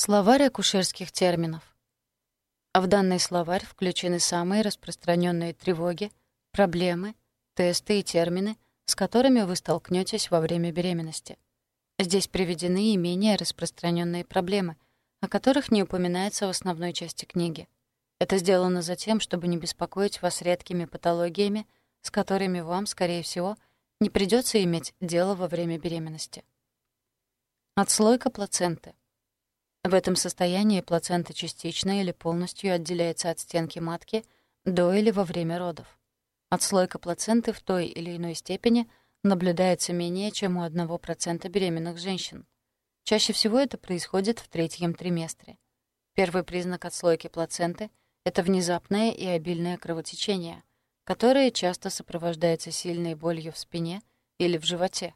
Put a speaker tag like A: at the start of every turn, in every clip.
A: Словарь акушерских терминов. В данный словарь включены самые распространенные тревоги, проблемы, тесты и термины, с которыми вы столкнетесь во время беременности. Здесь приведены и менее распространенные проблемы, о которых не упоминается в основной части книги. Это сделано за тем, чтобы не беспокоить вас редкими патологиями, с которыми вам, скорее всего, не придется иметь дело во время беременности. Отслойка плаценты. В этом состоянии плацента частично или полностью отделяется от стенки матки до или во время родов. Отслойка плаценты в той или иной степени наблюдается менее чем у 1% беременных женщин. Чаще всего это происходит в третьем триместре. Первый признак отслойки плаценты — это внезапное и обильное кровотечение, которое часто сопровождается сильной болью в спине или в животе.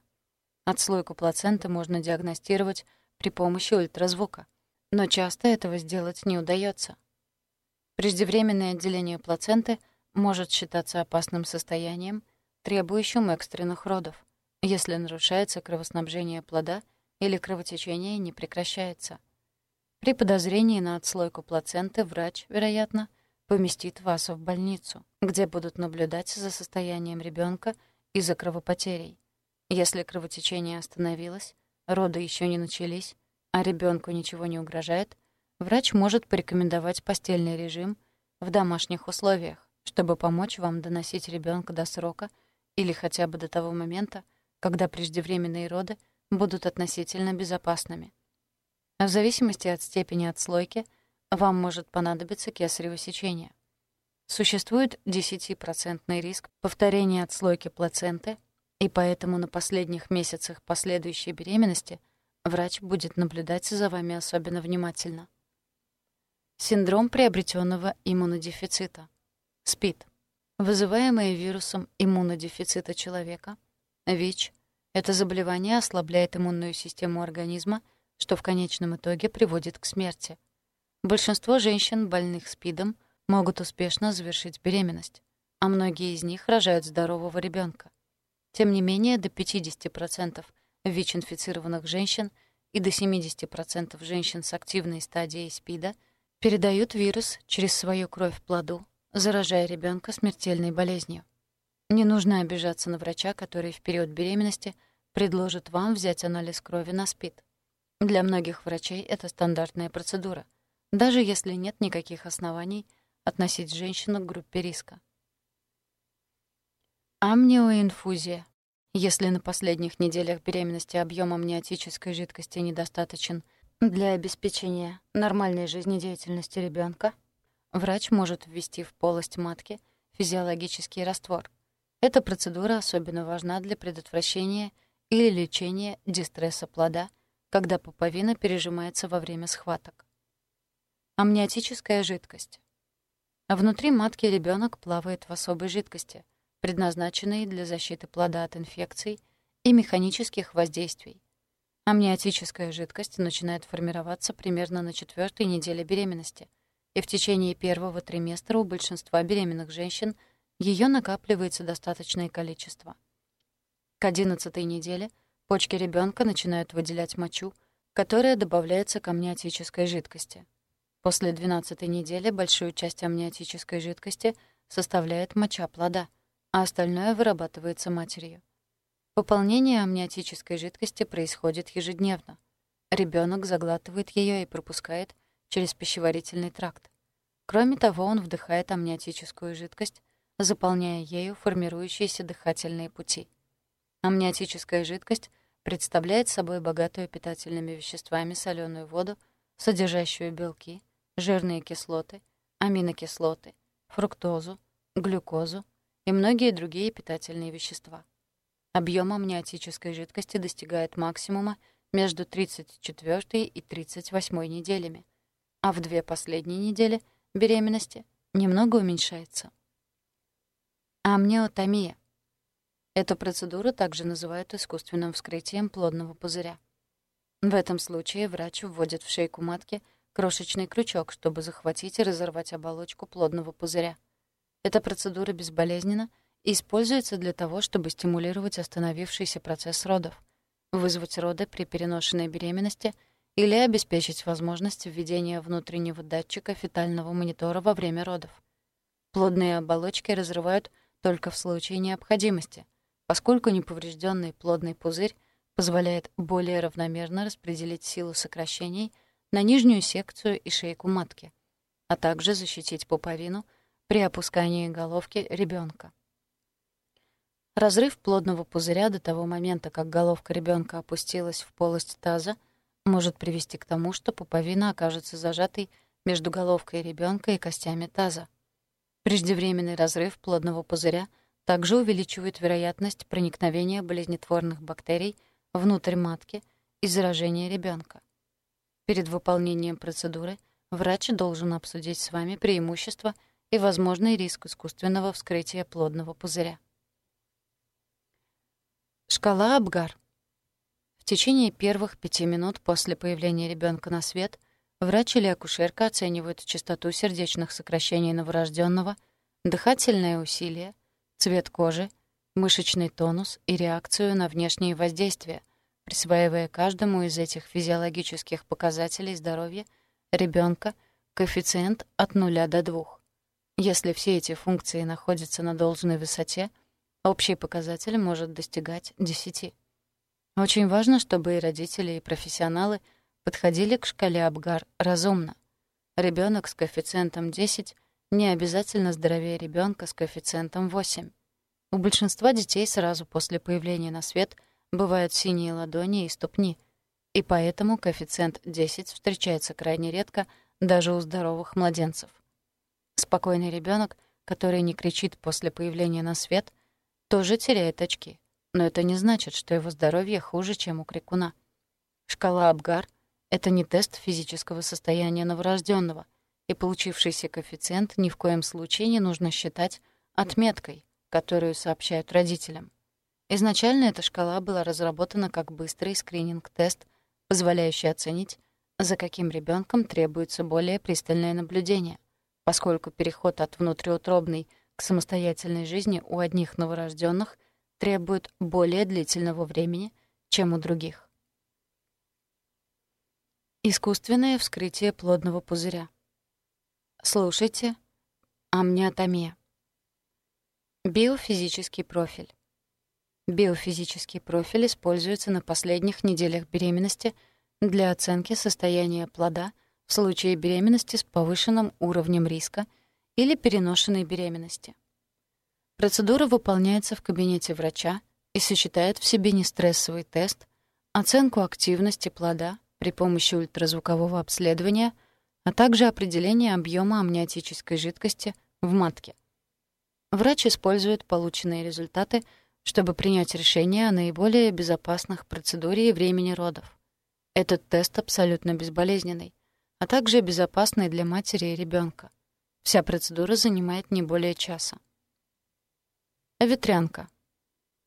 A: Отслойку плаценты можно диагностировать при помощи ультразвука, но часто этого сделать не удается. Преждевременное отделение плаценты может считаться опасным состоянием, требующим экстренных родов, если нарушается кровоснабжение плода или кровотечение не прекращается. При подозрении на отслойку плаценты врач, вероятно, поместит вас в больницу, где будут наблюдать за состоянием ребенка и за кровопотерей. Если кровотечение остановилось, роды еще не начались, а ребенку ничего не угрожает, врач может порекомендовать постельный режим в домашних условиях, чтобы помочь вам доносить ребенка до срока или хотя бы до того момента, когда преждевременные роды будут относительно безопасными. В зависимости от степени отслойки вам может понадобиться кесарево сечение. Существует 10% риск повторения отслойки плаценты, и поэтому на последних месяцах последующей беременности – Врач будет наблюдать за вами особенно внимательно. Синдром приобретенного иммунодефицита. СПИД. Вызываемое вирусом иммунодефицита человека. ВИЧ. Это заболевание ослабляет иммунную систему организма, что в конечном итоге приводит к смерти. Большинство женщин, больных СПИДом, могут успешно завершить беременность, а многие из них рожают здорового ребенка. Тем не менее, до 50% ВИЧ-инфицированных женщин и до 70% женщин с активной стадией СПИДа передают вирус через свою кровь плоду, заражая ребенка смертельной болезнью. Не нужно обижаться на врача, который в период беременности предложит вам взять анализ крови на СПИД. Для многих врачей это стандартная процедура, даже если нет никаких оснований относить женщину к группе риска. Амниоинфузия если на последних неделях беременности объем амниотической жидкости недостаточен для обеспечения нормальной жизнедеятельности ребенка, врач может ввести в полость матки физиологический раствор. Эта процедура особенно важна для предотвращения или лечения дистресса плода, когда пуповина пережимается во время схваток. Амниотическая жидкость. Внутри матки ребенок плавает в особой жидкости, предназначенные для защиты плода от инфекций и механических воздействий. Амниотическая жидкость начинает формироваться примерно на четвертой неделе беременности, и в течение первого триместра у большинства беременных женщин ее накапливается достаточное количество. К 11 неделе почки ребенка начинают выделять мочу, которая добавляется к амниотической жидкости. После 12 недели большую часть амниотической жидкости составляет моча плода — а остальное вырабатывается матерью. Пополнение амниотической жидкости происходит ежедневно. Ребенок заглатывает ее и пропускает через пищеварительный тракт. Кроме того, он вдыхает амниотическую жидкость, заполняя ею формирующиеся дыхательные пути. Амниотическая жидкость представляет собой богатую питательными веществами соленую воду, содержащую белки, жирные кислоты, аминокислоты, фруктозу, глюкозу, и многие другие питательные вещества. Объем амниотической жидкости достигает максимума между 34 и 38 неделями, а в две последние недели беременности немного уменьшается. Амниотомия. Эту процедуру также называют искусственным вскрытием плодного пузыря. В этом случае врач вводит в шейку матки крошечный крючок, чтобы захватить и разорвать оболочку плодного пузыря. Эта процедура безболезненна и используется для того, чтобы стимулировать остановившийся процесс родов, вызвать роды при переношенной беременности или обеспечить возможность введения внутреннего датчика фетального монитора во время родов. Плодные оболочки разрывают только в случае необходимости, поскольку неповрежденный плодный пузырь позволяет более равномерно распределить силу сокращений на нижнюю секцию и шейку матки, а также защитить пуповину при опускании головки ребенка. Разрыв плодного пузыря до того момента, как головка ребенка опустилась в полость таза, может привести к тому, что пуповина окажется зажатой между головкой ребенка и костями таза. Преждевременный разрыв плодного пузыря также увеличивает вероятность проникновения болезнетворных бактерий внутрь матки и заражения ребенка. Перед выполнением процедуры врач должен обсудить с вами преимущества и возможный риск искусственного вскрытия плодного пузыря. Шкала Абгар. В течение первых пяти минут после появления ребенка на свет врач или акушерка оценивают частоту сердечных сокращений новорожденного, дыхательное усилие, цвет кожи, мышечный тонус и реакцию на внешние воздействия, присваивая каждому из этих физиологических показателей здоровья ребенка коэффициент от 0 до 2. Если все эти функции находятся на должной высоте, общий показатель может достигать 10. Очень важно, чтобы и родители, и профессионалы подходили к шкале Абгар разумно. Ребенок с коэффициентом 10 не обязательно здоровее ребенка с коэффициентом 8. У большинства детей сразу после появления на свет бывают синие ладони и ступни, и поэтому коэффициент 10 встречается крайне редко даже у здоровых младенцев. Спокойный ребенок, который не кричит после появления на свет, тоже теряет очки но это не значит, что его здоровье хуже, чем у крикуна. Шкала Абгар — это не тест физического состояния новорожденного, и получившийся коэффициент ни в коем случае не нужно считать отметкой, которую сообщают родителям. Изначально эта шкала была разработана как быстрый скрининг-тест, позволяющий оценить, за каким ребенком требуется более пристальное наблюдение, поскольку переход от внутриутробной к самостоятельной жизни у одних новорожденных требует более длительного времени, чем у других. Искусственное вскрытие плодного пузыря. Слушайте. Амниотомия. Биофизический профиль. Биофизический профиль используется на последних неделях беременности для оценки состояния плода в случае беременности с повышенным уровнем риска или переношенной беременности. Процедура выполняется в кабинете врача и сочетает в себе нестрессовый тест, оценку активности плода при помощи ультразвукового обследования, а также определение объема амниотической жидкости в матке. Врач использует полученные результаты, чтобы принять решение о наиболее безопасных процедуре и времени родов. Этот тест абсолютно безболезненный, а также безопасный для матери и ребенка. Вся процедура занимает не более часа. Ветрянка.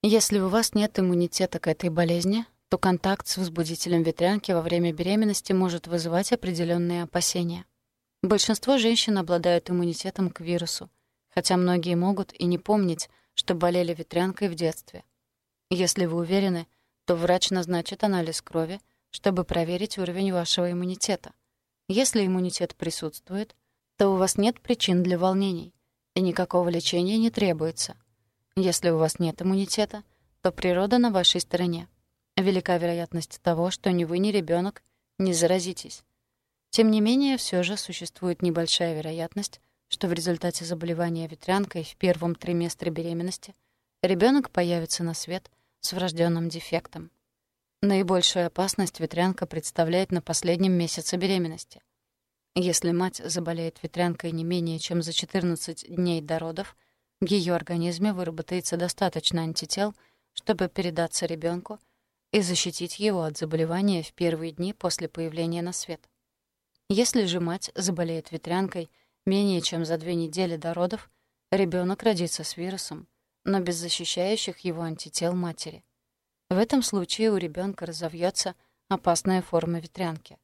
A: Если у вас нет иммунитета к этой болезни, то контакт с возбудителем ветрянки во время беременности может вызывать определенные опасения. Большинство женщин обладают иммунитетом к вирусу, хотя многие могут и не помнить, что болели ветрянкой в детстве. Если вы уверены, то врач назначит анализ крови, чтобы проверить уровень вашего иммунитета. Если иммунитет присутствует, то у вас нет причин для волнений, и никакого лечения не требуется — если у вас нет иммунитета, то природа на вашей стороне. Велика вероятность того, что ни вы, ни ребенок не заразитесь. Тем не менее, все же существует небольшая вероятность, что в результате заболевания ветрянкой в первом триместре беременности ребенок появится на свет с врожденным дефектом. Наибольшую опасность ветрянка представляет на последнем месяце беременности. Если мать заболеет ветрянкой не менее чем за 14 дней до родов, в ее организме выработается достаточно антител, чтобы передаться ребенку и защитить его от заболевания в первые дни после появления на свет. Если же мать заболеет ветрянкой менее чем за две недели до родов, ребенок родится с вирусом, но без защищающих его антител матери. В этом случае у ребенка разовьется опасная форма ветрянки.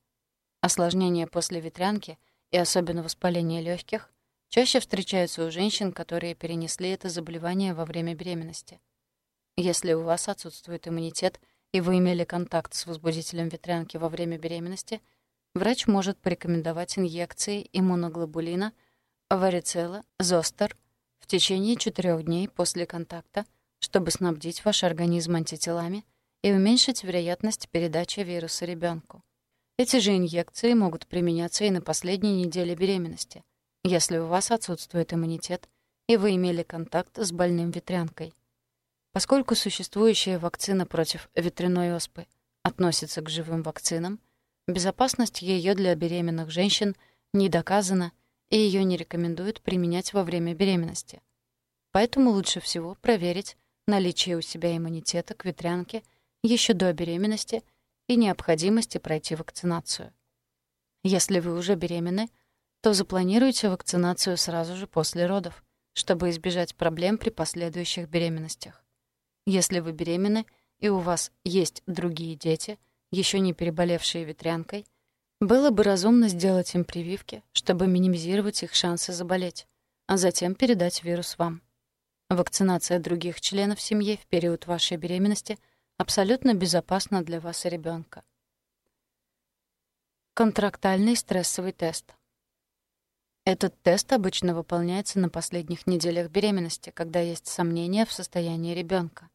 A: Осложнения после ветрянки и особенно воспаление легких чаще встречаются у женщин, которые перенесли это заболевание во время беременности. Если у вас отсутствует иммунитет и вы имели контакт с возбудителем ветрянки во время беременности, врач может порекомендовать инъекции иммуноглобулина, варицелла, зостер в течение четырех дней после контакта, чтобы снабдить ваш организм антителами и уменьшить вероятность передачи вируса ребенку. Эти же инъекции могут применяться и на последней неделе беременности, если у вас отсутствует иммунитет и вы имели контакт с больным ветрянкой. Поскольку существующая вакцина против ветряной оспы относится к живым вакцинам, безопасность ее для беременных женщин не доказана и ее не рекомендуют применять во время беременности. Поэтому лучше всего проверить наличие у себя иммунитета к ветрянке еще до беременности и необходимости пройти вакцинацию. Если вы уже беременны, то запланируйте вакцинацию сразу же после родов, чтобы избежать проблем при последующих беременностях. Если вы беременны и у вас есть другие дети, еще не переболевшие ветрянкой, было бы разумно сделать им прививки, чтобы минимизировать их шансы заболеть, а затем передать вирус вам. Вакцинация других членов семьи в период вашей беременности абсолютно безопасна для вас и ребенка. Контрактальный стрессовый тест. Этот тест обычно выполняется на последних неделях беременности, когда есть сомнения в состоянии ребенка.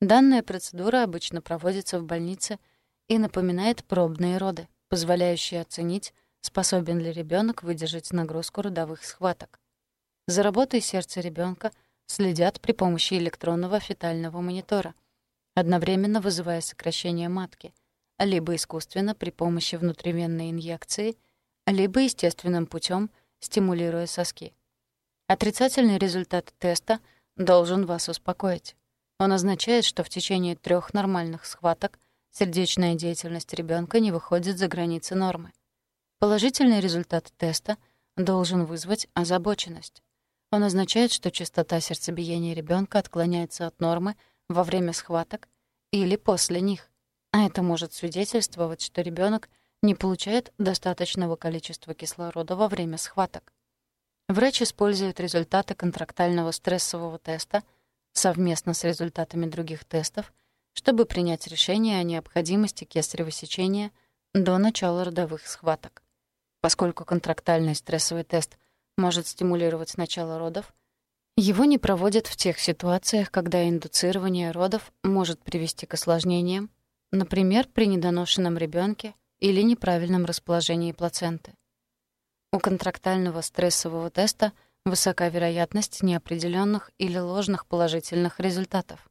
A: Данная процедура обычно проводится в больнице и напоминает пробные роды, позволяющие оценить, способен ли ребенок выдержать нагрузку родовых схваток. За работой сердца ребенка следят при помощи электронного фетального монитора, одновременно вызывая сокращение матки, либо искусственно при помощи внутривенной инъекции, либо естественным путем – стимулируя соски. Отрицательный результат теста должен вас успокоить. Он означает, что в течение трех нормальных схваток сердечная деятельность ребенка не выходит за границы нормы. Положительный результат теста должен вызвать озабоченность. Он означает, что частота сердцебиения ребенка отклоняется от нормы во время схваток или после них. А это может свидетельствовать, что ребенок не получает достаточного количества кислорода во время схваток. Врач использует результаты контрактального стрессового теста совместно с результатами других тестов, чтобы принять решение о необходимости кесарево сечения до начала родовых схваток. Поскольку контрактальный стрессовый тест может стимулировать начало родов, его не проводят в тех ситуациях, когда индуцирование родов может привести к осложнениям, например, при недоношенном ребенке или неправильном расположении плаценты. У контрактального стрессового теста высока вероятность неопределенных или ложных положительных результатов.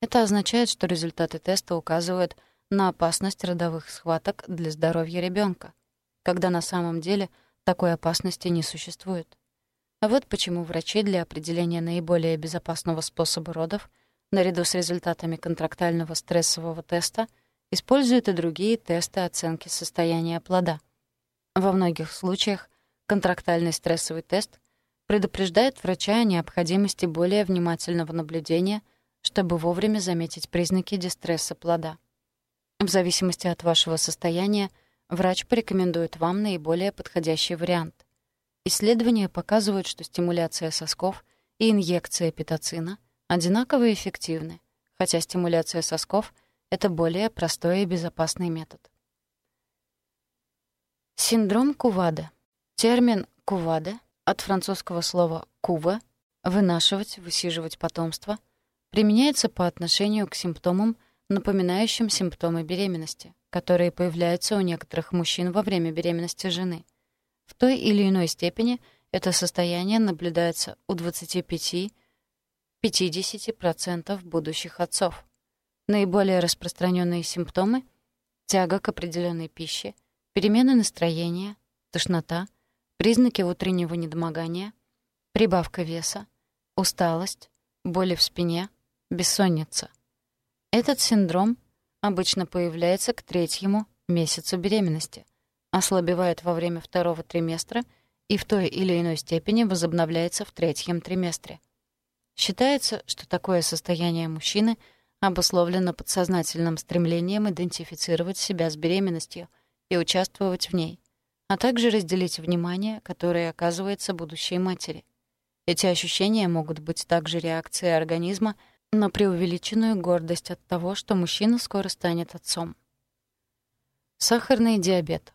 A: Это означает, что результаты теста указывают на опасность родовых схваток для здоровья ребенка, когда на самом деле такой опасности не существует. А вот почему врачи для определения наиболее безопасного способа родов наряду с результатами контрактального стрессового теста — используют и другие тесты оценки состояния плода. Во многих случаях контрактальный стрессовый тест предупреждает врача о необходимости более внимательного наблюдения, чтобы вовремя заметить признаки дистресса плода. В зависимости от вашего состояния врач порекомендует вам наиболее подходящий вариант. Исследования показывают, что стимуляция сосков и инъекция питоцина одинаково эффективны, хотя стимуляция сосков — это более простой и безопасный метод. Синдром Кувада. Термин «кувада» от французского слова «кува» — «вынашивать», «высиживать потомство» применяется по отношению к симптомам, напоминающим симптомы беременности, которые появляются у некоторых мужчин во время беременности жены. В той или иной степени это состояние наблюдается у 25-50% будущих отцов. Наиболее распространенные симптомы — тяга к определенной пище, перемены настроения, тошнота, признаки утреннего недомогания, прибавка веса, усталость, боли в спине, бессонница. Этот синдром обычно появляется к третьему месяцу беременности, ослабевает во время второго триместра и в той или иной степени возобновляется в третьем триместре. Считается, что такое состояние мужчины — обусловлено подсознательным стремлением идентифицировать себя с беременностью и участвовать в ней, а также разделить внимание, которое оказывается будущей матери. Эти ощущения могут быть также реакцией организма на преувеличенную гордость от того, что мужчина скоро станет отцом. Сахарный диабет.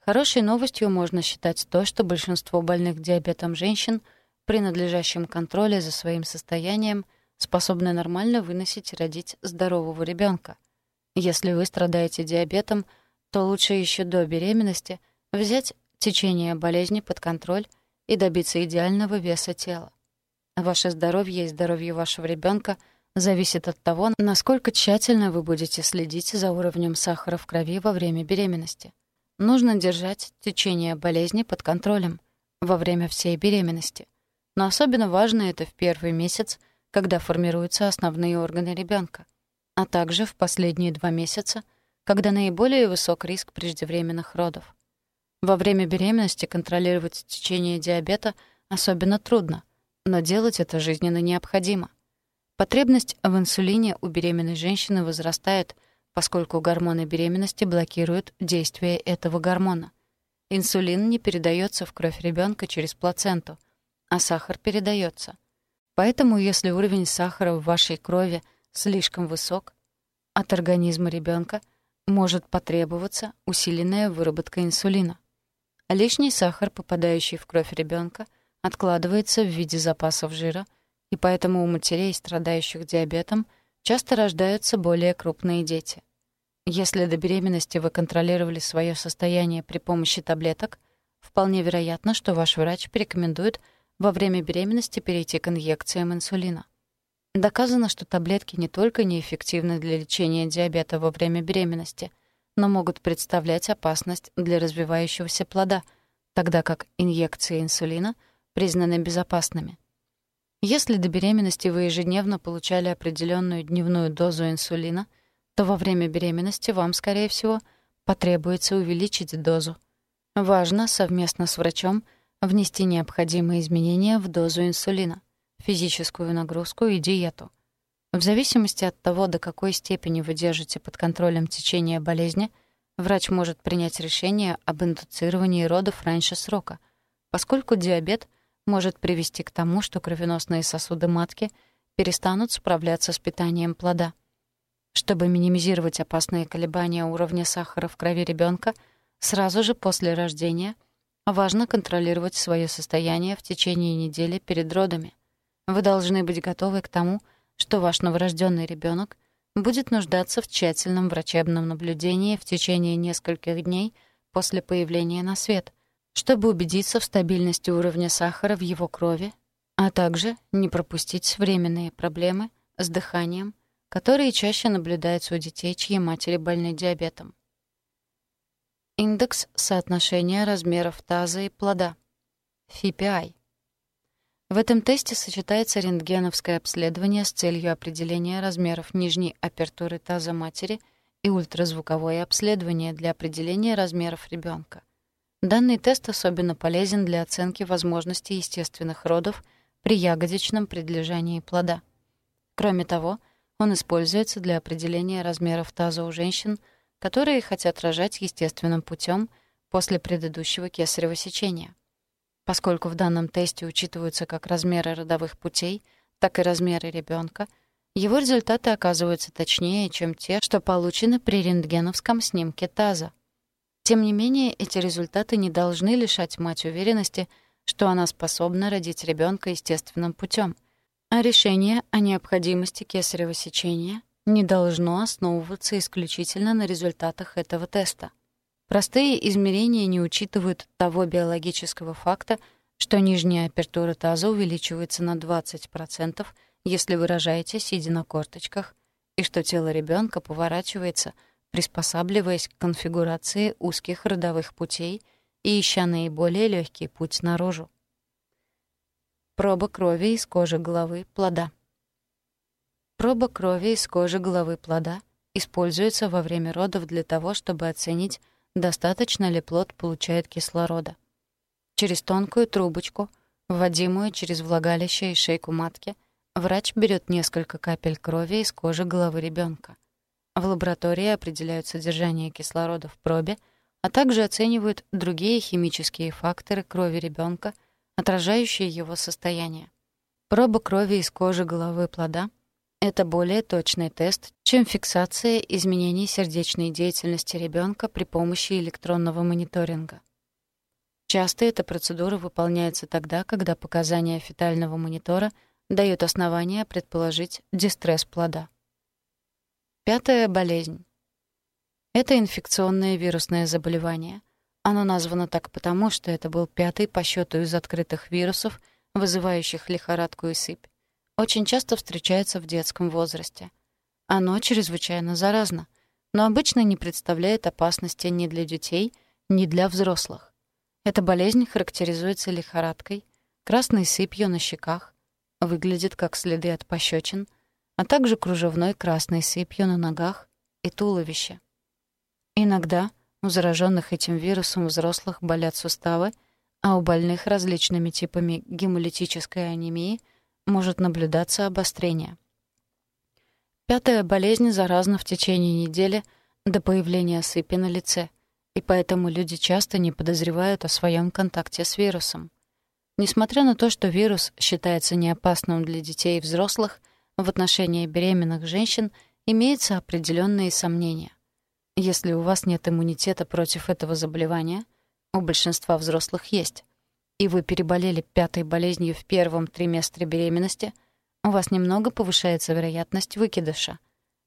A: Хорошей новостью можно считать то, что большинство больных диабетом женщин при надлежащем контроле за своим состоянием способны нормально выносить и родить здорового ребенка. Если вы страдаете диабетом, то лучше еще до беременности взять течение болезни под контроль и добиться идеального веса тела. Ваше здоровье и здоровье вашего ребенка — зависит от того, насколько тщательно вы будете следить за уровнем сахара в крови во время беременности. Нужно держать течение болезни под контролем во время всей беременности. Но особенно важно это в первый месяц, когда формируются основные органы ребенка, а также в последние два месяца, когда наиболее высок риск преждевременных родов. Во время беременности контролировать течение диабета особенно трудно, но делать это жизненно необходимо. Потребность в инсулине у беременной женщины возрастает, поскольку гормоны беременности блокируют действие этого гормона. Инсулин не передается в кровь ребенка через плаценту, а сахар передается. Поэтому, если уровень сахара в вашей крови слишком высок, от организма ребенка может потребоваться усиленная выработка инсулина. Лишний сахар, попадающий в кровь ребенка, откладывается в виде запасов жира — и поэтому у матерей, страдающих диабетом, часто рождаются более крупные дети. Если до беременности вы контролировали свое состояние при помощи таблеток, вполне вероятно, что ваш врач порекомендует во время беременности перейти к инъекциям инсулина. Доказано, что таблетки не только неэффективны для лечения диабета во время беременности, но могут представлять опасность для развивающегося плода, тогда как инъекции инсулина признаны безопасными. Если до беременности вы ежедневно получали определенную дневную дозу инсулина, то во время беременности вам, скорее всего, потребуется увеличить дозу. Важно совместно с врачом внести необходимые изменения в дозу инсулина, физическую нагрузку и диету. В зависимости от того, до какой степени вы держите под контролем течение болезни, врач может принять решение об индуцировании родов раньше срока, поскольку диабет может привести к тому, что кровеносные сосуды матки перестанут справляться с питанием плода. Чтобы минимизировать опасные колебания уровня сахара в крови ребенка, сразу же после рождения важно контролировать свое состояние в течение недели перед родами. Вы должны быть готовы к тому, что ваш новорожденный ребенок будет нуждаться в тщательном врачебном наблюдении в течение нескольких дней после появления на свет — чтобы убедиться в стабильности уровня сахара в его крови, а также не пропустить временные проблемы с дыханием, которые чаще наблюдаются у детей, чьи матери больны диабетом. Индекс соотношения размеров таза и плода. FPI. В этом тесте сочетается рентгеновское обследование с целью определения размеров нижней апертуры таза матери и ультразвуковое обследование для определения размеров ребенка. Данный тест особенно полезен для оценки возможности естественных родов при ягодичном предлежании плода. Кроме того, он используется для определения размеров таза у женщин, которые хотят рожать естественным путем после предыдущего кесарево сечения. Поскольку в данном тесте учитываются как размеры родовых путей, так и размеры ребенка, его результаты оказываются точнее, чем те, что получены при рентгеновском снимке таза. Тем не менее, эти результаты не должны лишать мать уверенности, что она способна родить ребенка естественным путем, а решение о необходимости кесарево сечения не должно основываться исключительно на результатах этого теста. Простые измерения не учитывают того биологического факта, что нижняя апертура таза увеличивается на 20%, если вы рожаете, сидя на корточках, и что тело ребенка поворачивается — приспосабливаясь к конфигурации узких родовых путей и ища наиболее легкий путь наружу. Проба крови из кожи головы плода. Проба крови из кожи головы плода используется во время родов для того, чтобы оценить, достаточно ли плод получает кислорода. Через тонкую трубочку, вводимую через влагалище и шейку матки, врач берет несколько капель крови из кожи головы ребенка. В лаборатории определяют содержание кислорода в пробе, а также оценивают другие химические факторы крови ребенка, отражающие его состояние. Проба крови из кожи головы плода — это более точный тест, чем фиксация изменений сердечной деятельности ребенка при помощи электронного мониторинга. Часто эта процедура выполняется тогда, когда показания фетального монитора дают основания предположить дистресс плода. Пятая болезнь. Это инфекционное вирусное заболевание. Оно названо так потому, что это был пятый по счету из открытых вирусов, вызывающих лихорадку и сыпь. Очень часто встречается в детском возрасте. Оно чрезвычайно заразно, но обычно не представляет опасности ни для детей, ни для взрослых. Эта болезнь характеризуется лихорадкой, красной сыпью на щеках, выглядит как следы от пощечин, а также кружевной красной сыпью на ногах и туловище. Иногда у зараженных этим вирусом взрослых болят суставы, а у больных различными типами гемолитической анемии может наблюдаться обострение. Пятая болезнь заразна в течение недели до появления сыпи на лице — и поэтому люди часто не подозревают о своем контакте с вирусом. Несмотря на то, что вирус считается неопасным для детей и взрослых, в отношении беременных женщин имеются определенные сомнения. Если у вас нет иммунитета против этого заболевания, у большинства взрослых есть, и вы переболели пятой болезнью в первом триместре беременности, у вас немного повышается вероятность выкидыша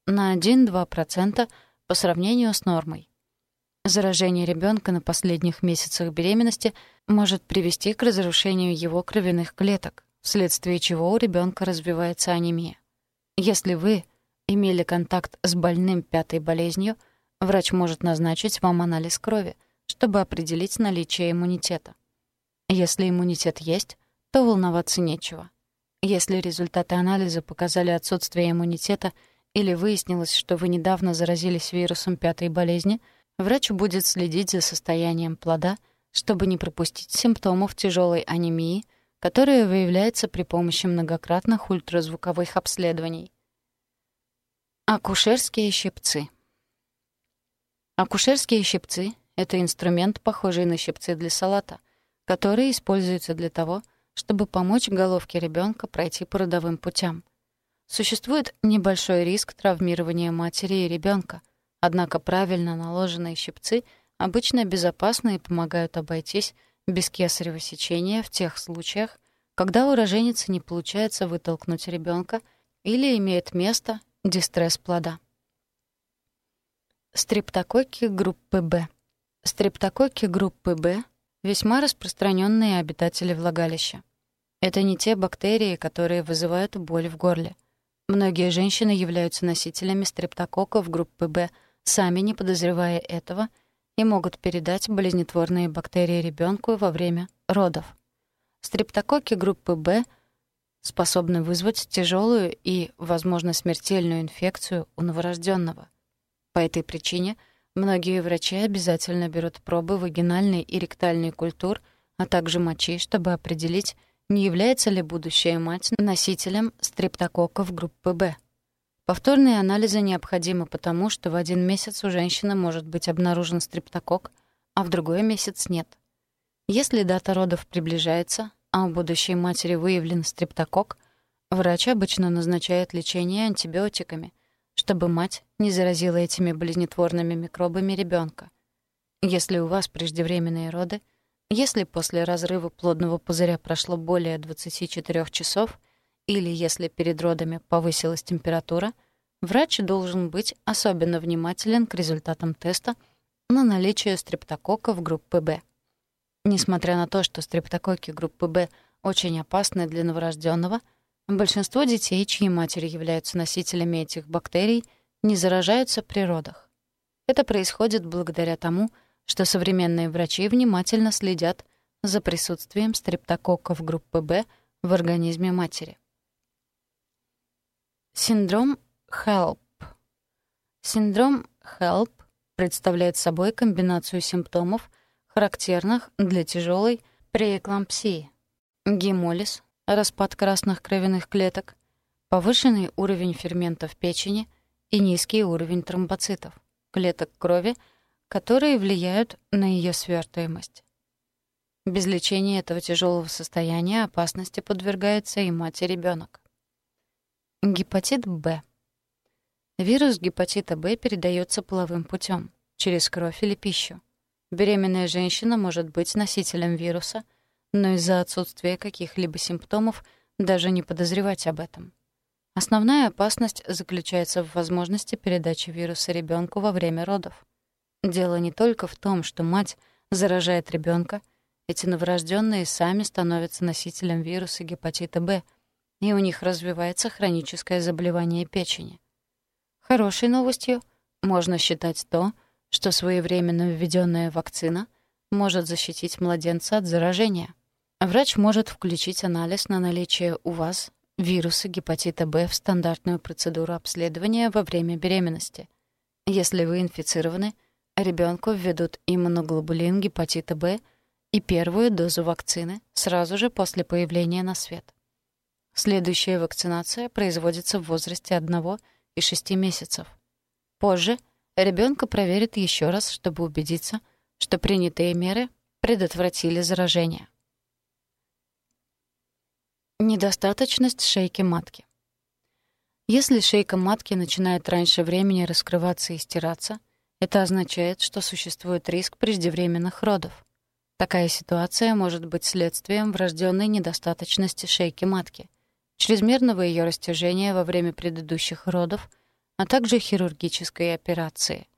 A: на 1-2% по сравнению с нормой. Заражение ребенка на последних месяцах беременности может привести к разрушению его кровяных клеток, вследствие чего у ребенка развивается анемия. Если вы имели контакт с больным пятой болезнью, врач может назначить вам анализ крови, чтобы определить наличие иммунитета. Если иммунитет есть, то волноваться нечего. Если результаты анализа показали отсутствие иммунитета или выяснилось, что вы недавно заразились вирусом пятой болезни — Врач будет следить за состоянием плода, чтобы не пропустить симптомов тяжелой анемии, которая выявляется при помощи многократных ультразвуковых обследований. Акушерские щипцы. Акушерские щипцы — это инструмент, похожий на щипцы для салата, который используется для того, чтобы помочь головке ребенка пройти по родовым путям. Существует небольшой риск травмирования матери и ребенка, Однако правильно наложенные щипцы обычно безопасны и помогают обойтись без кесарево сечения в тех случаях, когда у не получается вытолкнуть ребенка или имеет место дистресс плода. Стрептококки группы Б. Стрептококки группы Б — весьма распространенные обитатели влагалища. Это не те бактерии, которые вызывают боль в горле. Многие женщины являются носителями стрептококков группы Б — сами не подозревая этого, и могут передать болезнетворные бактерии ребенку во время родов. Стрептококки группы Б способны вызвать тяжелую и, возможно, смертельную инфекцию у новорожденного. По этой причине многие врачи обязательно берут пробы вагинальной и ректальной культур, а также мочи, чтобы определить, не является ли будущая мать носителем стрептококков группы Б. Повторные анализы необходимы потому, что в один месяц у женщины может быть обнаружен стрептокок, а в другой месяц нет. Если дата родов приближается, а у будущей матери выявлен стрептокок, врач обычно назначает лечение антибиотиками, чтобы мать не заразила этими болезнетворными микробами ребенка. Если у вас преждевременные роды, если после разрыва плодного пузыря прошло более 24 часов, или если перед родами повысилась температура, врач должен быть особенно внимателен к результатам теста на наличие стрептококков группы Б. Несмотря на то, что стрептококки группы Б очень опасны для новорожденного, большинство детей, чьи матери являются носителями этих бактерий, не заражаются при родах. Это происходит благодаря тому, что современные врачи внимательно следят за присутствием стрептококков группы Б в организме матери. Синдром HELP. Синдром HELP представляет собой комбинацию симптомов, характерных для тяжелой преэклампсии. Гемолиз, распад красных кровяных клеток, повышенный уровень ферментов печени и низкий уровень тромбоцитов, клеток крови, которые влияют на ее свертываемость. Без лечения этого тяжелого состояния опасности подвергается и мать, и ребенок. Гепатит Б. Вирус гепатита Б передается половым путем через кровь или пищу. Беременная женщина может быть носителем вируса, но из-за отсутствия каких-либо симптомов даже не подозревать об этом. Основная опасность заключается в возможности передачи вируса ребенку во время родов. Дело не только в том, что мать заражает ребенка, эти новорожденные сами становятся носителем вируса гепатита Б, и у них развивается хроническое заболевание печени. Хорошей новостью можно считать то, что своевременно введенная вакцина может защитить младенца от заражения. Врач может включить анализ на наличие у вас вируса гепатита Б в стандартную процедуру обследования во время беременности. Если вы инфицированы, ребенку введут иммуноглобулин гепатита Б и первую дозу вакцины сразу же после появления на свет. Следующая вакцинация производится в возрасте 1 и 6 месяцев. Позже ребенка проверят еще раз, чтобы убедиться, что принятые меры предотвратили заражение. Недостаточность шейки матки. Если шейка матки начинает раньше времени раскрываться и стираться, это означает, что существует риск преждевременных родов. Такая ситуация может быть следствием врожденной недостаточности шейки матки, чрезмерного ее растяжения во время предыдущих родов, а также хирургической операции.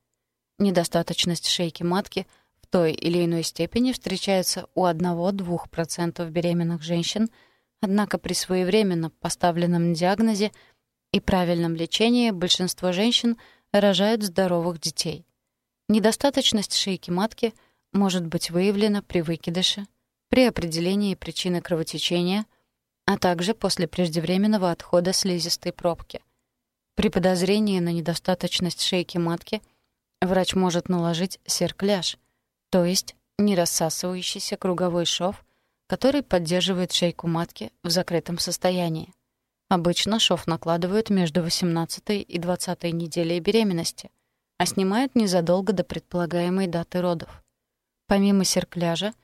A: Недостаточность шейки матки в той или иной степени встречается у 1-2% беременных женщин – Однако при своевременно поставленном диагнозе и правильном лечении большинство женщин рожают здоровых детей. Недостаточность шейки матки может быть выявлена при выкидыше, при определении причины кровотечения, а также после преждевременного отхода слизистой пробки. При подозрении на недостаточность шейки матки врач может наложить серкляж, то есть нерассасывающийся круговой шов который поддерживает шейку матки в закрытом состоянии. Обычно шов накладывают между 18 и 20 неделей беременности, а снимают незадолго до предполагаемой даты родов. Помимо серкляжа,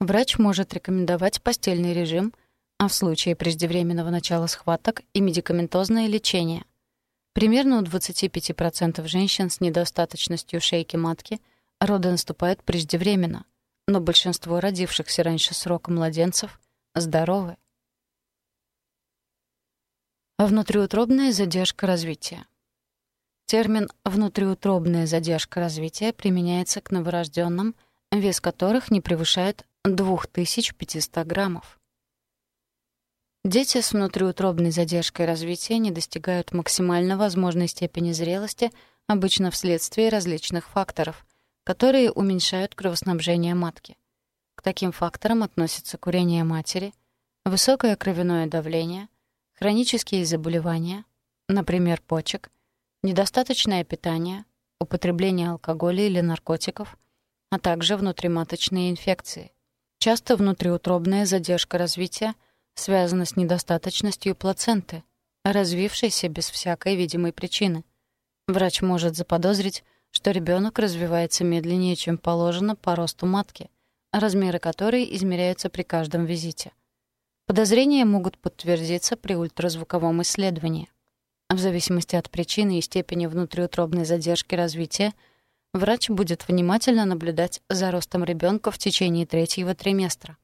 A: врач может рекомендовать постельный режим, а в случае преждевременного начала схваток и медикаментозное лечение. Примерно у 25% женщин с недостаточностью шейки матки роды наступают преждевременно, но большинство родившихся раньше срока младенцев здоровы. Внутриутробная задержка развития. Термин «внутриутробная задержка развития» применяется к новорожденным, вес которых не превышает 2500 граммов. Дети с внутриутробной задержкой развития не достигают максимально возможной степени зрелости обычно вследствие различных факторов, которые уменьшают кровоснабжение матки. К таким факторам относятся курение матери, высокое кровяное давление, хронические заболевания, например, почек, недостаточное питание, употребление алкоголя или наркотиков, а также внутриматочные инфекции. Часто внутриутробная задержка развития связана с недостаточностью плаценты, развившейся без всякой видимой причины. Врач может заподозрить что ребенок развивается медленнее, чем положено по росту матки, размеры которой измеряются при каждом визите. Подозрения могут подтвердиться при ультразвуковом исследовании. В зависимости от причины и степени внутриутробной задержки развития, врач будет внимательно наблюдать за ростом ребенка в течение третьего триместра.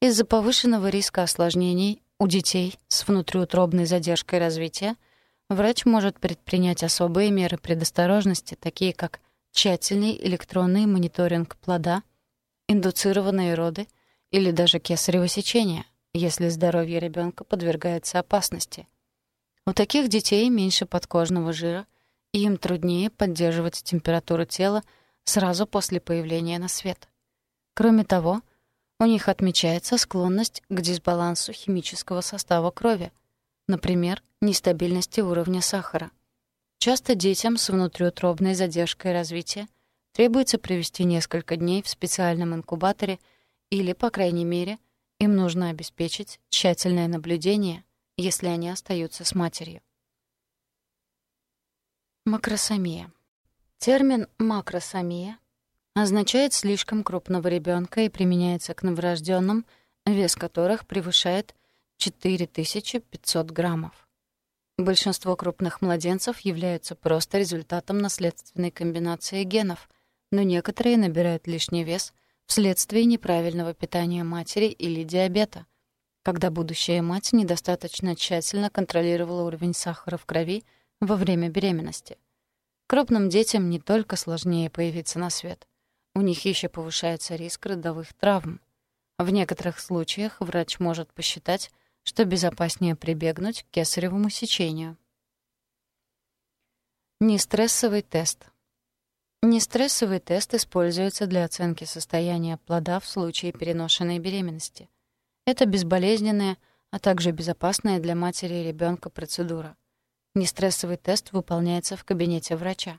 A: Из-за повышенного риска осложнений у детей с внутриутробной задержкой развития – врач может предпринять особые меры предосторожности, такие как тщательный электронный мониторинг плода, индуцированные роды или даже кесарево сечение, если здоровье ребенка подвергается опасности. У таких детей меньше подкожного жира, и им труднее поддерживать температуру тела сразу после появления на свет. Кроме того, у них отмечается склонность к дисбалансу химического состава крови, например, нестабильности уровня сахара. Часто детям с внутриутробной задержкой развития требуется провести несколько дней в специальном инкубаторе или, по крайней мере, им нужно обеспечить тщательное наблюдение, если они остаются с матерью. Макросомия. Термин «макросомия» означает слишком крупного ребенка и применяется к новорожденным, вес которых превышает 4500 граммов. Большинство крупных младенцев являются просто результатом наследственной комбинации генов, но некоторые набирают лишний вес вследствие неправильного питания матери или диабета, когда будущая мать недостаточно тщательно контролировала уровень сахара в крови во время беременности. Крупным детям не только сложнее появиться на свет, у них еще повышается риск родовых травм. В некоторых случаях врач может посчитать, что безопаснее прибегнуть к кесаревому сечению. Нестрессовый тест. Нестрессовый тест используется для оценки состояния плода в случае переношенной беременности. Это безболезненная, а также безопасная для матери и ребенка процедура. Нестрессовый тест выполняется в кабинете врача.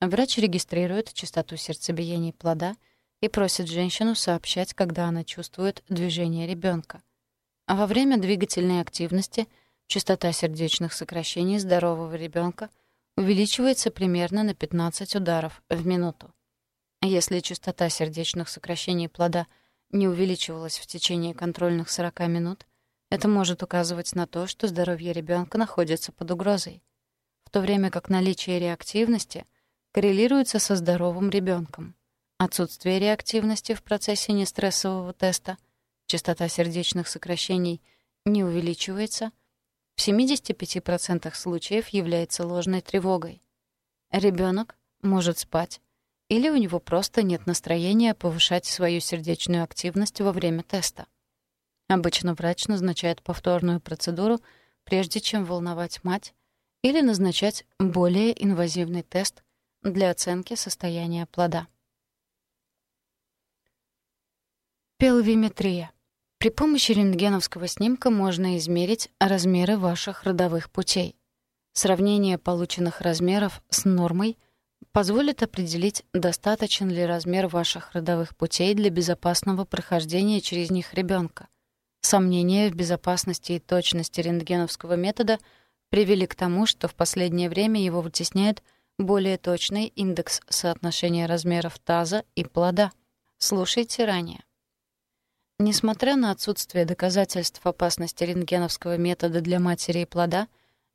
A: Врач регистрирует частоту сердцебиений плода и просит женщину сообщать, когда она чувствует движение ребенка. А во время двигательной активности частота сердечных сокращений здорового ребенка увеличивается примерно на 15 ударов в минуту. Если частота сердечных сокращений плода не увеличивалась в течение контрольных 40 минут, это может указывать на то, что здоровье ребенка находится под угрозой, в то время как наличие реактивности коррелируется со здоровым ребенком. Отсутствие реактивности в процессе нестрессового теста — частота сердечных сокращений не увеличивается, в 75% случаев является ложной тревогой. Ребенок может спать, или у него просто нет настроения повышать свою сердечную активность во время теста. Обычно врач назначает повторную процедуру, прежде чем волновать мать, или назначать более инвазивный тест для оценки состояния плода. Пелвиметрия. При помощи рентгеновского снимка можно измерить размеры ваших родовых путей. Сравнение полученных размеров с нормой позволит определить, достаточен ли размер ваших родовых путей для безопасного прохождения через них ребенка. Сомнения в безопасности и точности рентгеновского метода привели к тому, что в последнее время его вытесняет более точный индекс соотношения размеров таза и плода. Слушайте ранее. Несмотря на отсутствие доказательств опасности рентгеновского метода для матери и плода,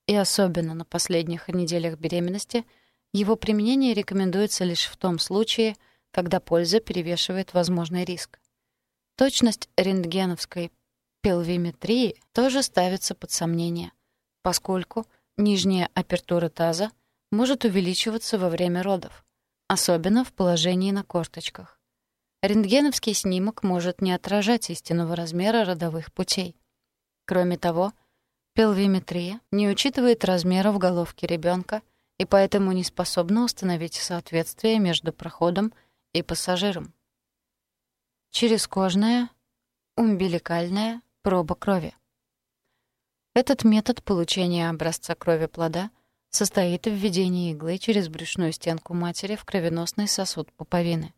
A: и особенно на последних неделях беременности, его применение рекомендуется лишь в том случае, когда польза перевешивает возможный риск. Точность рентгеновской пелвиметрии тоже ставится под сомнение, поскольку нижняя апертура таза может увеличиваться во время родов, особенно в положении на корточках. Рентгеновский снимок может не отражать истинного размера родовых путей. Кроме того, пелвиметрия не учитывает размеров головки ребенка и поэтому не способна установить соответствие между проходом и пассажиром. Черезкожная, умбиликальная проба крови. Этот метод получения образца крови плода состоит в введении иглы через брюшную стенку матери в кровеносный сосуд пуповины.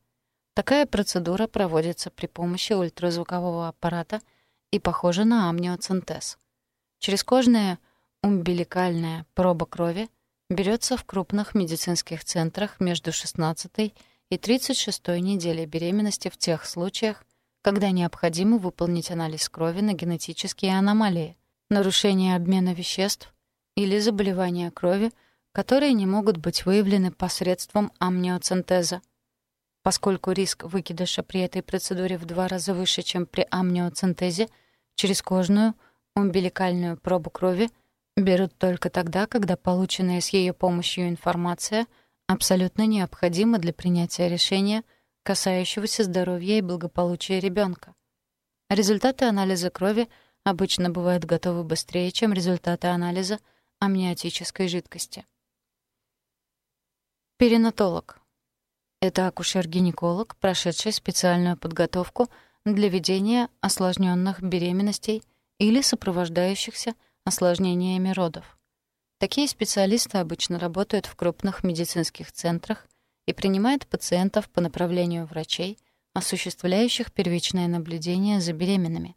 A: Такая процедура проводится при помощи ультразвукового аппарата и похожа на амниоцентез. Черезкожная умбиликальная проба крови берется в крупных медицинских центрах между 16 и 36 неделей беременности в тех случаях, когда необходимо выполнить анализ крови на генетические аномалии, нарушение обмена веществ или заболевания крови, которые не могут быть выявлены посредством амниоцентеза поскольку риск выкидыша при этой процедуре в два раза выше, чем при амниоцентезе, через кожную умбиликальную пробу крови берут только тогда, когда полученная с ее помощью информация абсолютно необходима для принятия решения, касающегося здоровья и благополучия ребенка. Результаты анализа крови обычно бывают готовы быстрее, чем результаты анализа амниотической жидкости. Перинатолог. Это акушер-гинеколог, прошедший специальную подготовку для ведения осложненных беременностей или сопровождающихся осложнениями родов. Такие специалисты обычно работают в крупных медицинских центрах и принимают пациентов по направлению врачей, осуществляющих первичное наблюдение за беременными.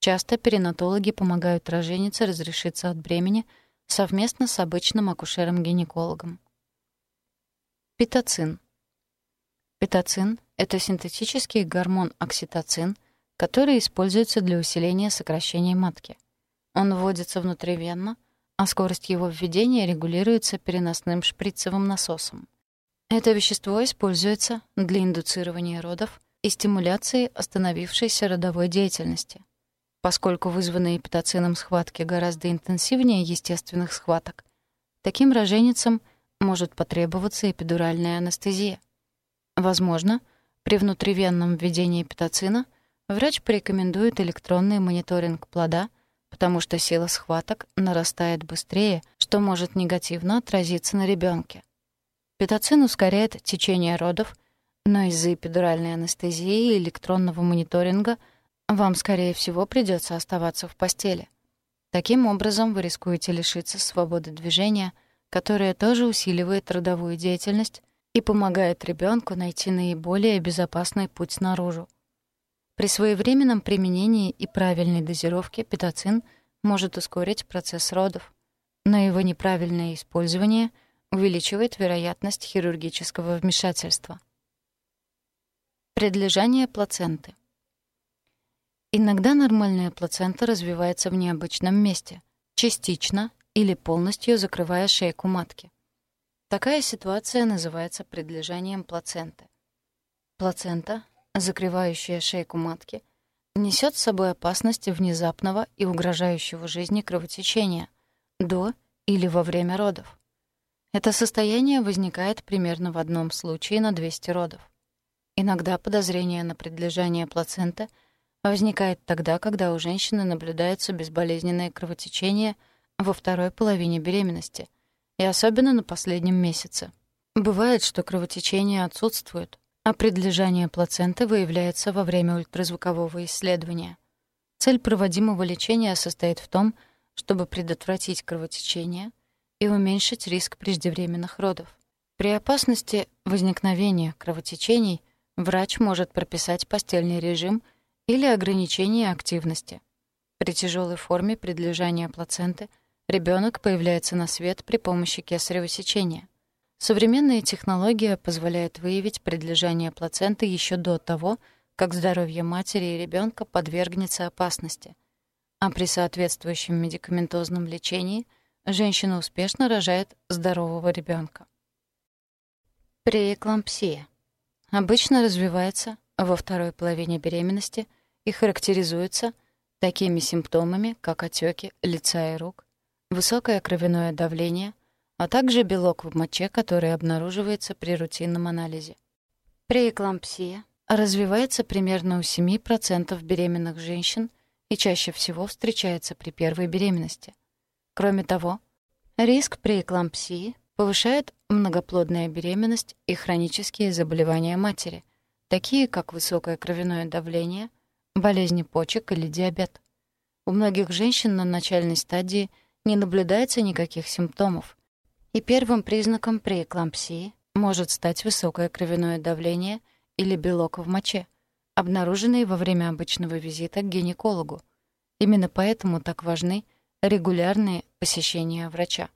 A: Часто перинатологи помогают роженице разрешиться от бремени совместно с обычным акушером-гинекологом. Питоцин — Питоцин — это синтетический гормон окситоцин, который используется для усиления сокращения матки. Он вводится внутривенно, а скорость его введения регулируется переносным шприцевым насосом. Это вещество используется для индуцирования родов и стимуляции остановившейся родовой деятельности. Поскольку вызванные питоцином схватки гораздо интенсивнее естественных схваток, таким роженицам может потребоваться эпидуральная анестезия. Возможно, при внутривенном введении питоцина врач порекомендует электронный мониторинг плода, потому что сила схваток нарастает быстрее, что может негативно отразиться на ребенке. Питоцин ускоряет течение родов, но из-за эпидуральной анестезии и электронного мониторинга вам, скорее всего, придется оставаться в постели. Таким образом, вы рискуете лишиться свободы движения, которая тоже усиливает родовую деятельность и помогает ребенку найти наиболее безопасный путь наружу. При своевременном применении и правильной дозировке питоцин может ускорить процесс родов, но его неправильное использование увеличивает вероятность хирургического вмешательства. Предлежание плаценты. Иногда нормальная плацента развивается в необычном месте, частично или полностью закрывая шейку матки. Такая ситуация называется предлежанием плаценты. Плацента, закрывающая шейку матки, несет с собой опасность внезапного и угрожающего жизни кровотечения до или во время родов. Это состояние возникает примерно в одном случае на 200 родов. Иногда подозрение на предлежание плаценты возникает тогда, когда у женщины наблюдается безболезненное кровотечение во второй половине беременности — и особенно на последнем месяце. Бывает, что кровотечение отсутствует, а предлежание плаценты выявляется во время ультразвукового исследования. Цель проводимого лечения состоит в том, чтобы предотвратить кровотечение и уменьшить риск преждевременных родов. При опасности возникновения кровотечений врач может прописать постельный режим или ограничение активности. При тяжелой форме предлежания плаценты – Ребенок появляется на свет при помощи кесарево сечения. Современная технология позволяет выявить предлежание плаценты еще до того, как здоровье матери и ребенка подвергнется опасности. А при соответствующем медикаментозном лечении женщина успешно рожает здорового ребенка. Преэклампсия. Обычно развивается во второй половине беременности и характеризуется такими симптомами, как отеки лица и рук, высокое кровяное давление, а также белок в моче, который обнаруживается при рутинном анализе. Преэклампсия развивается примерно у 7% беременных женщин и чаще всего встречается при первой беременности. Кроме того, риск преэклампсии повышает многоплодная беременность и хронические заболевания матери, такие как высокое кровяное давление, болезни почек или диабет. У многих женщин на начальной стадии – не наблюдается никаких симптомов. И первым признаком преэклампсии может стать высокое кровяное давление или белок в моче, обнаруженный во время обычного визита к гинекологу. Именно поэтому так важны регулярные посещения врача.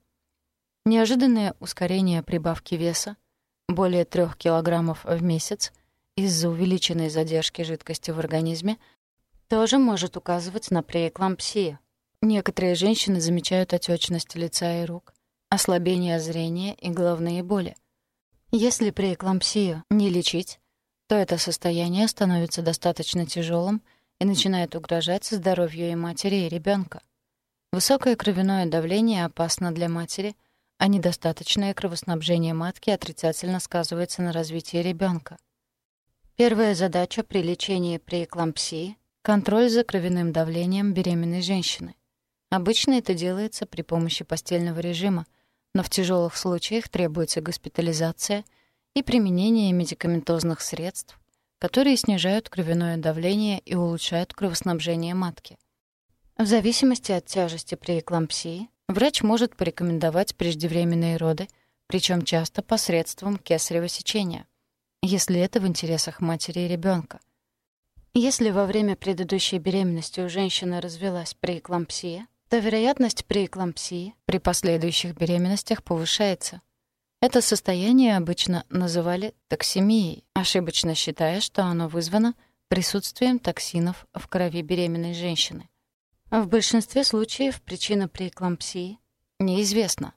A: Неожиданное ускорение прибавки веса, более 3 кг в месяц, из-за увеличенной задержки жидкости в организме, тоже может указывать на преэклампсию. Некоторые женщины замечают отечность лица и рук, ослабление зрения и головные боли. Если преэклампсию не лечить, то это состояние становится достаточно тяжелым и начинает угрожать здоровью и матери, и ребенка. Высокое кровяное давление опасно для матери, а недостаточное кровоснабжение матки отрицательно сказывается на развитии ребенка. Первая задача при лечении преэклампсии — контроль за кровяным давлением беременной женщины. Обычно это делается при помощи постельного режима, но в тяжелых случаях требуется госпитализация и применение медикаментозных средств, которые снижают кровяное давление и улучшают кровоснабжение матки. В зависимости от тяжести при эклампсии врач может порекомендовать преждевременные роды, причем часто посредством кесарево сечения, если это в интересах матери и ребенка. Если во время предыдущей беременности у женщины развилась преэклампсия, то вероятность преэклампсии при последующих беременностях повышается. Это состояние обычно называли токсемией, ошибочно считая, что оно вызвано присутствием токсинов в крови беременной женщины. В большинстве случаев причина преэклампсии неизвестна,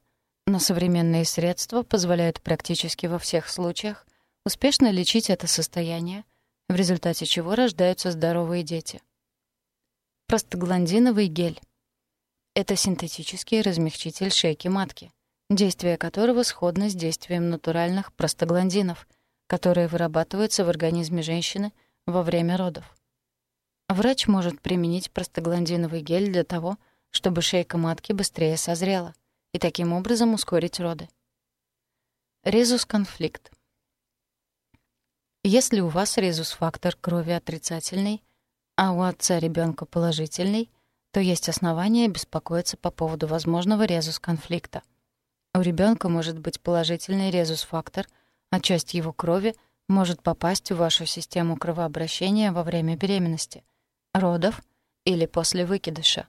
A: но современные средства позволяют практически во всех случаях успешно лечить это состояние, в результате чего рождаются здоровые дети. Простагландиновый гель — это синтетический размягчитель шейки матки, действие которого сходно с действием натуральных простагландинов, которые вырабатываются в организме женщины во время родов. Врач может применить простагландиновый гель для того, чтобы шейка матки быстрее созрела и таким образом ускорить роды. Резус-конфликт. Если у вас резус-фактор крови отрицательный, а у отца ребенка положительный, то есть основания беспокоиться по поводу возможного резус-конфликта. У ребенка может быть положительный резус-фактор, а часть его крови может попасть в вашу систему кровообращения во время беременности, родов или после выкидыша.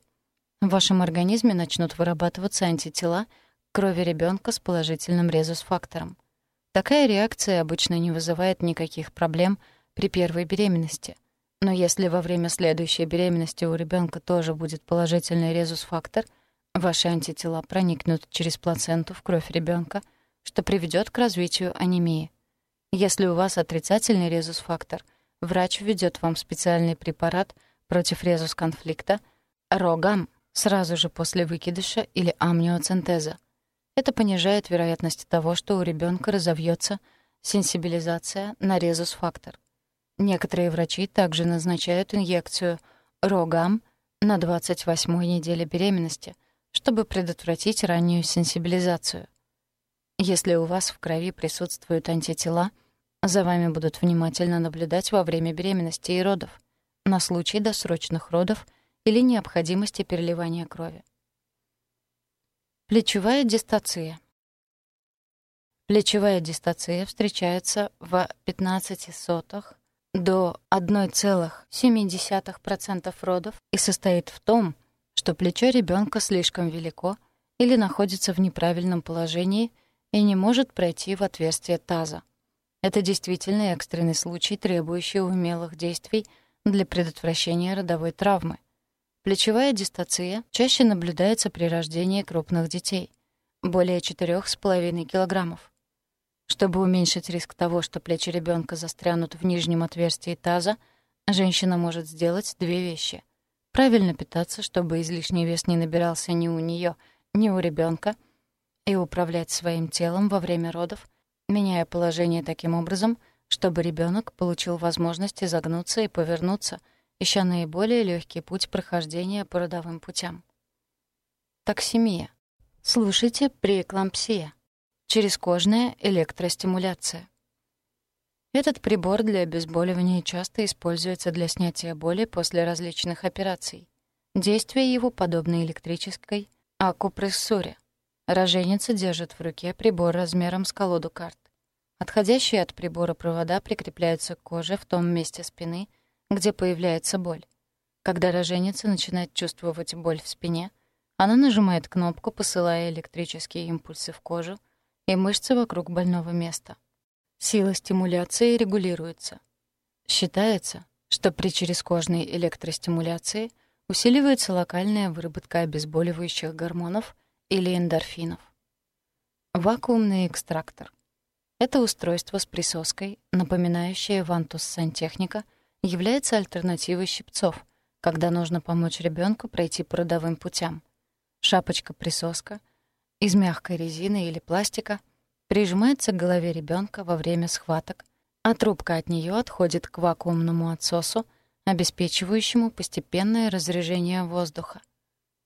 A: В вашем организме начнут вырабатываться антитела к крови ребенка с положительным резус-фактором. Такая реакция обычно не вызывает никаких проблем при первой беременности. Но если во время следующей беременности у ребенка тоже будет положительный резус-фактор, ваши антитела проникнут через плаценту в кровь ребенка, что приведет к развитию анемии. Если у вас отрицательный резус-фактор, врач введет вам специальный препарат против резус-конфликта Рогам сразу же после выкидыша или амниоцентеза. Это понижает вероятность того, что у ребенка разовьется сенсибилизация на резус-фактор. Некоторые врачи также назначают инъекцию Рогам на 28-й неделе беременности, чтобы предотвратить раннюю сенсибилизацию. Если у вас в крови присутствуют антитела, за вами будут внимательно наблюдать во время беременности и родов, на случай досрочных родов или необходимости переливания крови. Плечевая дистация. Плечевая дистация встречается в 15 сотых до 1,7% родов и состоит в том, что плечо ребенка слишком велико или находится в неправильном положении и не может пройти в отверстие таза. Это действительно экстренный случай, требующий умелых действий для предотвращения родовой травмы. Плечевая дистация чаще наблюдается при рождении крупных детей, более 4,5 килограммов. Чтобы уменьшить риск того, что плечи ребенка застрянут в нижнем отверстии таза, женщина может сделать две вещи. Правильно питаться, чтобы излишний вес не набирался ни у нее, ни у ребенка, и управлять своим телом во время родов, меняя положение таким образом, чтобы ребенок получил возможность изогнуться и повернуться — ища наиболее легкий путь прохождения по родовым путям. Таксимия. Слушайте преэклампсия. Черезкожная электростимуляция. Этот прибор для обезболивания часто используется для снятия боли после различных операций. Действие его подобно электрической акупрессуре. Роженица держит в руке прибор размером с колоду карт. Отходящие от прибора провода прикрепляются к коже в том месте спины, где появляется боль. Когда роженица начинает чувствовать боль в спине, она нажимает кнопку, посылая электрические импульсы в кожу и мышцы вокруг больного места. Сила стимуляции регулируется. Считается, что при черезкожной электростимуляции усиливается локальная выработка обезболивающих гормонов или эндорфинов. Вакуумный экстрактор. Это устройство с присоской, напоминающее вантус сантехника — является альтернативой щипцов, когда нужно помочь ребенку пройти по родовым путям. Шапочка-присоска из мягкой резины или пластика прижимается к голове ребенка во время схваток, а трубка от нее отходит к вакуумному отсосу, обеспечивающему постепенное разрежение воздуха.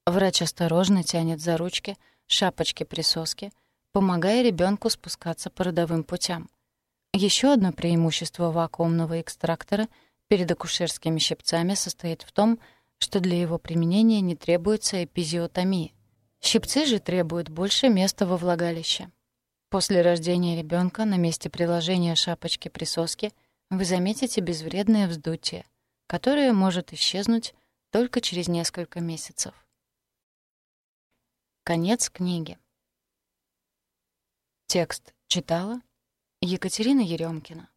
A: Врач осторожно тянет за ручки шапочки-присоски, помогая ребенку спускаться по родовым путям. Еще одно преимущество вакуумного экстрактора — перед акушерскими щипцами состоит в том, что для его применения не требуется эпизиотомии. Щипцы же требуют больше места во влагалище. После рождения ребенка на месте приложения шапочки-присоски вы заметите безвредное вздутие, которое может исчезнуть только через несколько месяцев. Конец книги. Текст Читала Екатерина Еремкина.